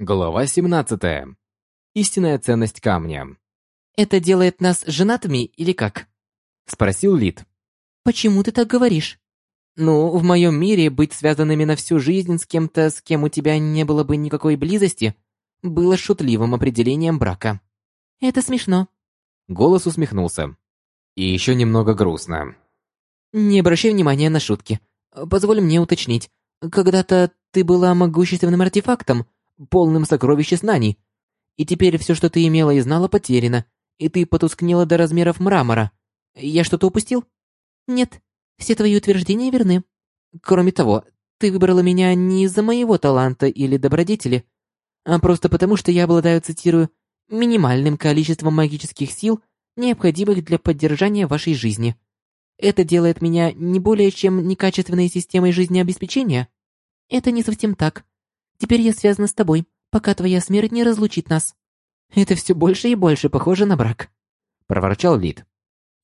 Глава 17. Истинная ценность камня. «Это делает нас женатыми или как?» — спросил Лид. «Почему ты так говоришь?» «Ну, в моем мире быть связанными на всю жизнь с кем-то, с кем у тебя не было бы никакой близости, было шутливым определением брака». «Это смешно». Голос усмехнулся. И еще немного грустно. «Не обращай внимания на шутки. Позволь мне уточнить. Когда-то ты была могущественным артефактом, полным сокровищ и знаний. И теперь все, что ты имела и знала, потеряно, и ты потускнела до размеров мрамора. Я что-то упустил? Нет, все твои утверждения верны. Кроме того, ты выбрала меня не из-за моего таланта или добродетели, а просто потому, что я обладаю, цитирую, минимальным количеством магических сил, необходимых для поддержания вашей жизни. Это делает меня не более чем некачественной системой жизнеобеспечения? Это не совсем так. Теперь я связана с тобой, пока твоя смерть не разлучит нас. Это все больше и больше похоже на брак. Проворчал Лид.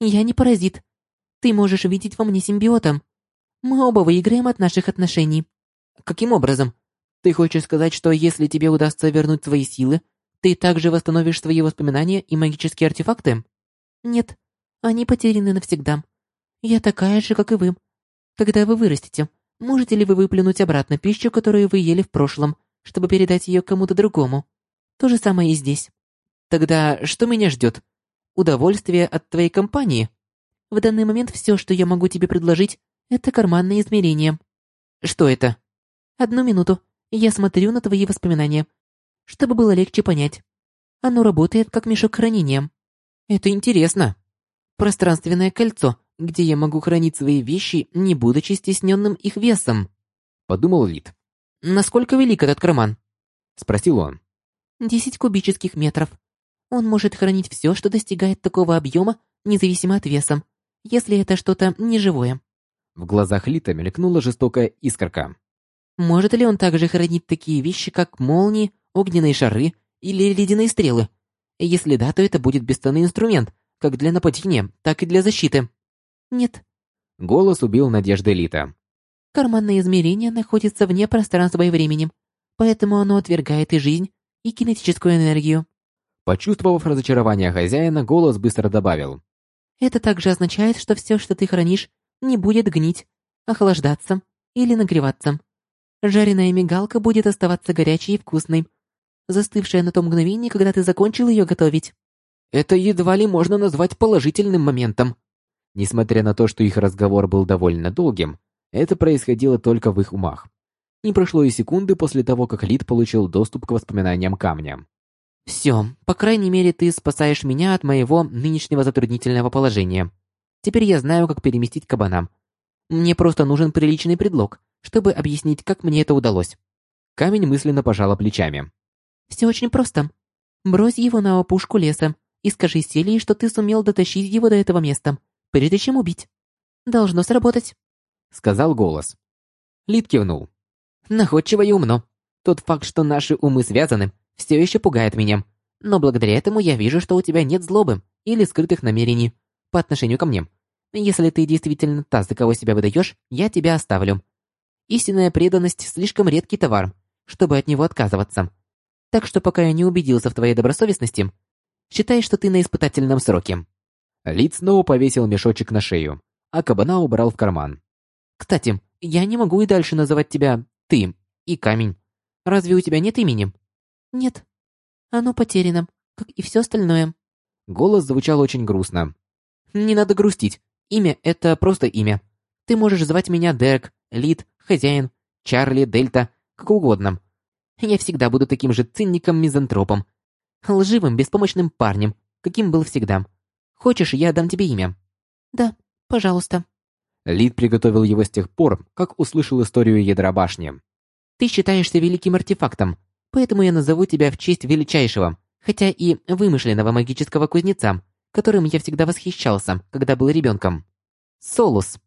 Я не паразит. Ты можешь видеть во мне симбиота. Мы оба выиграем от наших отношений. Каким образом? Ты хочешь сказать, что если тебе удастся вернуть свои силы, ты также восстановишь свои воспоминания и магические артефакты? Нет, они потеряны навсегда. Я такая же, как и вы. Когда вы вырастете, Можете ли вы выплюнуть обратно пищу, которую вы ели в прошлом, чтобы передать ее кому-то другому? То же самое и здесь. Тогда что меня ждет? Удовольствие от твоей компании? В данный момент все, что я могу тебе предложить, это карманные измерения. Что это? Одну минуту. Я смотрю на твои воспоминания, чтобы было легче понять. Оно работает как мешок хранения. Это интересно. Пространственное кольцо, где я могу хранить свои вещи, не будучи стесненным их весом», — подумал Лид. «Насколько велик этот карман?» — спросил он. «Десять кубических метров. Он может хранить все, что достигает такого объема, независимо от веса, если это что-то неживое». В глазах Лита мелькнула жестокая искорка. «Может ли он также хранить такие вещи, как молнии, огненные шары или ледяные стрелы? Если да, то это будет бесценный инструмент, как для нападения, так и для защиты». «Нет». Голос убил надежды Лита. «Карманное измерение находится вне пространства и времени, поэтому оно отвергает и жизнь, и кинетическую энергию». Почувствовав разочарование хозяина, голос быстро добавил. «Это также означает, что все, что ты хранишь, не будет гнить, охлаждаться или нагреваться. Жареная мигалка будет оставаться горячей и вкусной, застывшая на том мгновении, когда ты закончил ее готовить». «Это едва ли можно назвать положительным моментом», Несмотря на то, что их разговор был довольно долгим, это происходило только в их умах. Не прошло и секунды после того, как Лид получил доступ к воспоминаниям камня. «Все, по крайней мере, ты спасаешь меня от моего нынешнего затруднительного положения. Теперь я знаю, как переместить кабана. Мне просто нужен приличный предлог, чтобы объяснить, как мне это удалось». Камень мысленно пожала плечами. «Все очень просто. Брось его на опушку леса и скажи Селии, что ты сумел дотащить его до этого места прежде чем убить. Должно сработать», — сказал голос. Лид кивнул. «Находчиво и умно. Тот факт, что наши умы связаны, все еще пугает меня. Но благодаря этому я вижу, что у тебя нет злобы или скрытых намерений по отношению ко мне. Если ты действительно та, за кого себя выдаешь, я тебя оставлю. Истинная преданность — слишком редкий товар, чтобы от него отказываться. Так что пока я не убедился в твоей добросовестности, считай, что ты на испытательном сроке». Лид снова повесил мешочек на шею, а кабана убрал в карман. «Кстати, я не могу и дальше называть тебя «ты» и «камень». Разве у тебя нет имени?» «Нет. Оно потеряно, как и все остальное». Голос звучал очень грустно. «Не надо грустить. Имя — это просто имя. Ты можешь звать меня Дерек, Лид, Хозяин, Чарли, Дельта, как угодно. Я всегда буду таким же цинником-мизантропом. Лживым, беспомощным парнем, каким был всегда. Хочешь, я дам тебе имя?» «Да, пожалуйста». Лид приготовил его с тех пор, как услышал историю ядра башни. «Ты считаешься великим артефактом, поэтому я назову тебя в честь величайшего, хотя и вымышленного магического кузнеца, которым я всегда восхищался, когда был ребенком. Солус».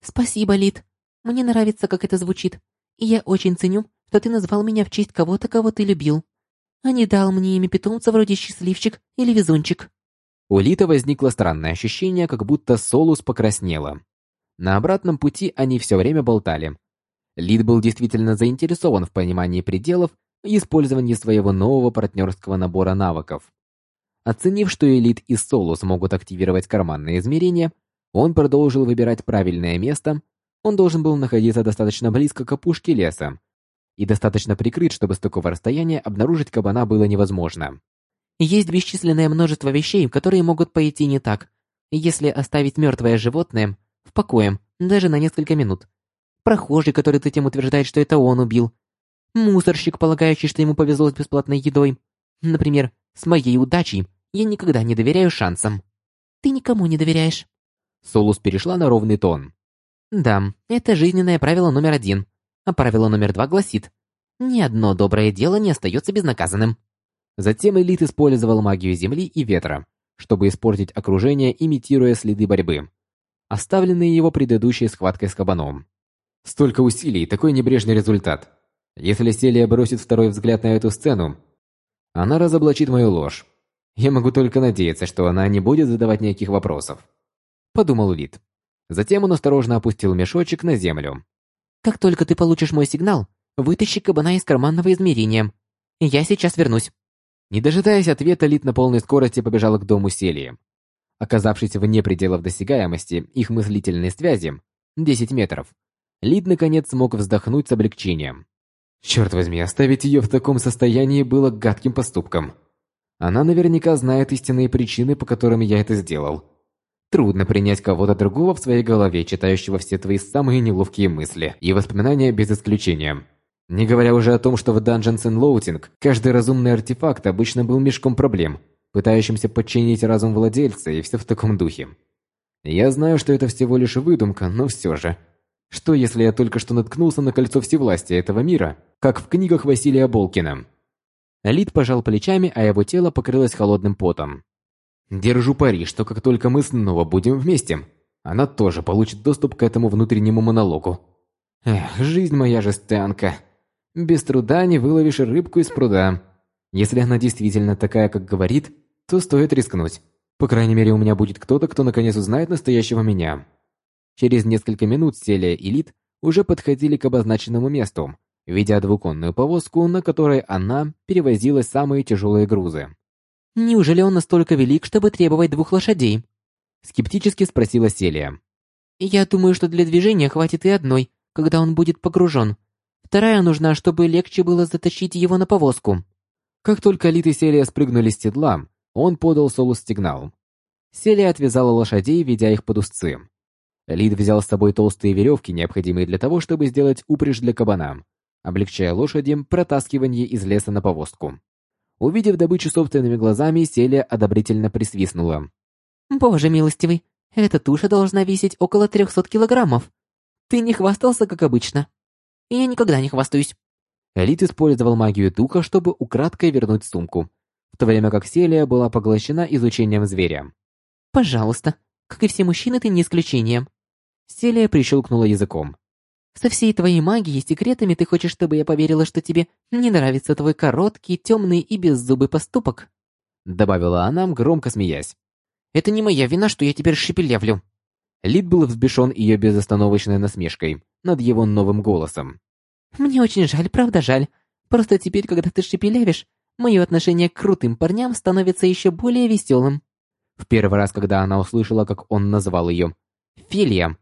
«Спасибо, Лид. Мне нравится, как это звучит. И я очень ценю, что ты назвал меня в честь кого-то, кого ты любил, а не дал мне имя питомца вроде Счастливчик или Везунчик». У Лита возникло странное ощущение, как будто Солус покраснела. На обратном пути они все время болтали. Лид был действительно заинтересован в понимании пределов, и использование своего нового партнерского набора навыков. Оценив, что Элит и Солус могут активировать карманные измерения, он продолжил выбирать правильное место. Он должен был находиться достаточно близко к опушке леса и достаточно прикрыт, чтобы с такого расстояния обнаружить кабана было невозможно. Есть бесчисленное множество вещей, которые могут пойти не так, если оставить мертвое животное в покое даже на несколько минут. Прохожий, который затем утверждает, что это он убил. Мусорщик, полагающий, что ему повезло с бесплатной едой. Например, с моей удачей я никогда не доверяю шансам. Ты никому не доверяешь. Солус перешла на ровный тон. Да, это жизненное правило номер один. А правило номер два гласит, ни одно доброе дело не остается безнаказанным. Затем Элит использовал магию земли и ветра, чтобы испортить окружение, имитируя следы борьбы, оставленные его предыдущей схваткой с кабаном. Столько усилий, такой небрежный результат. Если Селия бросит второй взгляд на эту сцену, она разоблачит мою ложь. Я могу только надеяться, что она не будет задавать никаких вопросов. Подумал Лид. Затем он осторожно опустил мешочек на землю. «Как только ты получишь мой сигнал, вытащи кабана из карманного измерения. Я сейчас вернусь». Не дожидаясь ответа, Лид на полной скорости побежал к дому Селии. Оказавшись вне пределов досягаемости их мыслительной связи, 10 метров, Лид наконец смог вздохнуть с облегчением. Черт возьми, оставить ее в таком состоянии было гадким поступком. Она наверняка знает истинные причины, по которым я это сделал. Трудно принять кого-то другого в своей голове, читающего все твои самые неловкие мысли и воспоминания без исключения. Не говоря уже о том, что в Dungeons and Loading каждый разумный артефакт обычно был мешком проблем, пытающимся подчинить разум владельца и все в таком духе. Я знаю, что это всего лишь выдумка, но все же. Что если я только что наткнулся на кольцо всевластия этого мира, как в книгах Василия Болкина? Лид пожал плечами, а его тело покрылось холодным потом. Держу пари, что как только мы снова будем вместе, она тоже получит доступ к этому внутреннему монологу. Эх, жизнь моя жестянка. Без труда не выловишь рыбку из пруда. Если она действительно такая, как говорит, то стоит рискнуть. По крайней мере, у меня будет кто-то, кто наконец узнает настоящего меня. Через несколько минут Селия и Лид уже подходили к обозначенному месту, ведя двуконную повозку, на которой она перевозила самые тяжелые грузы. «Неужели он настолько велик, чтобы требовать двух лошадей?» Скептически спросила Селия. «Я думаю, что для движения хватит и одной, когда он будет погружен. Вторая нужна, чтобы легче было затащить его на повозку». Как только Лид и Селия спрыгнули с седла, он подал Солус сигнал. Селия отвязала лошадей, ведя их под узцы. Лид взял с собой толстые веревки, необходимые для того, чтобы сделать упряжь для кабана, облегчая лошадям протаскивание из леса на повозку. Увидев добычу собственными глазами, Селия одобрительно присвистнула. «Боже милостивый, эта туша должна весить около трехсот килограммов. Ты не хвастался, как обычно?» «Я никогда не хвастаюсь». Лид использовал магию духа, чтобы украдкой вернуть сумку, в то время как Селия была поглощена изучением зверя. «Пожалуйста, как и все мужчины, ты не исключение». Селия прищелкнула языком. «Со всей твоей магией и секретами ты хочешь, чтобы я поверила, что тебе не нравится твой короткий, темный и беззубый поступок?» Добавила она, громко смеясь. «Это не моя вина, что я теперь шепелявлю». Лид был взбешен ее безостановочной насмешкой над его новым голосом. «Мне очень жаль, правда жаль. Просто теперь, когда ты шепелявишь, мое отношение к крутым парням становится еще более веселым». В первый раз, когда она услышала, как он назвал ее Филия.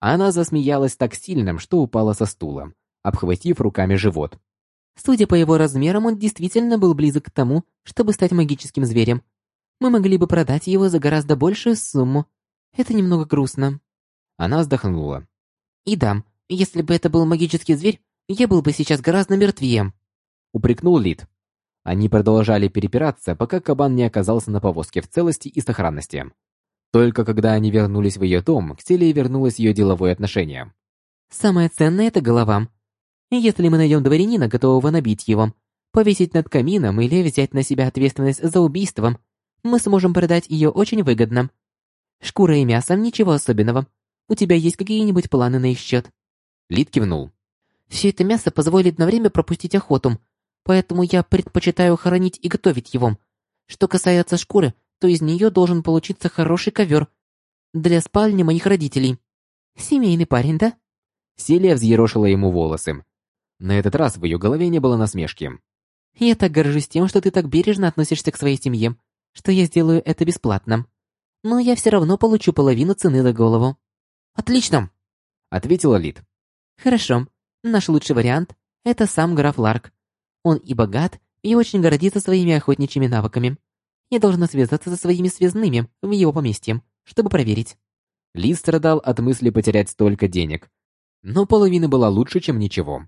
Она засмеялась так сильно, что упала со стула, обхватив руками живот. Судя по его размерам, он действительно был близок к тому, чтобы стать магическим зверем. Мы могли бы продать его за гораздо большую сумму. Это немного грустно. Она вздохнула. И да, если бы это был магический зверь, я был бы сейчас гораздо мертвее. Упрекнул Лид. Они продолжали перепираться, пока кабан не оказался на повозке в целости и сохранности. Только когда они вернулись в ее дом, к Селии вернулось ее деловое отношение. «Самое ценное — это голова. Если мы найдем дворянина, готового набить его, повесить над камином или взять на себя ответственность за убийством, мы сможем продать ее очень выгодно. Шкура и мясо — ничего особенного. У тебя есть какие-нибудь планы на их счет?» Лид кивнул. «Все это мясо позволит на время пропустить охоту, поэтому я предпочитаю хоронить и готовить его. Что касается шкуры, то из нее должен получиться хороший ковер для спальни моих родителей. Семейный парень, да?» Селия взъерошила ему волосы. На этот раз в ее голове не было насмешки. Я так горжусь тем, что ты так бережно относишься к своей семье, что я сделаю это бесплатно. Но я все равно получу половину цены за голову». «Отлично!» — ответила Лид. «Хорошо. Наш лучший вариант — это сам граф Ларк. Он и богат, и очень гордится своими охотничьими навыками. Я должна связаться со своими связными в его поместье, чтобы проверить». Ли страдал от мысли потерять столько денег. Но половина была лучше, чем ничего.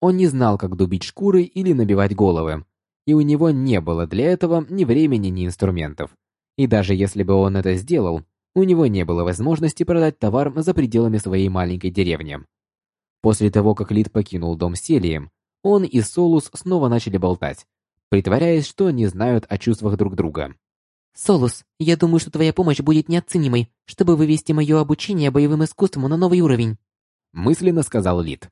Он не знал, как дубить шкуры или набивать головы, и у него не было для этого ни времени, ни инструментов. И даже если бы он это сделал, у него не было возможности продать товар за пределами своей маленькой деревни. После того, как Лид покинул дом Селии, он и Солус снова начали болтать, притворяясь, что не знают о чувствах друг друга. «Солус, я думаю, что твоя помощь будет неоценимой, чтобы вывести мое обучение боевым искусствам на новый уровень», мысленно сказал Лид.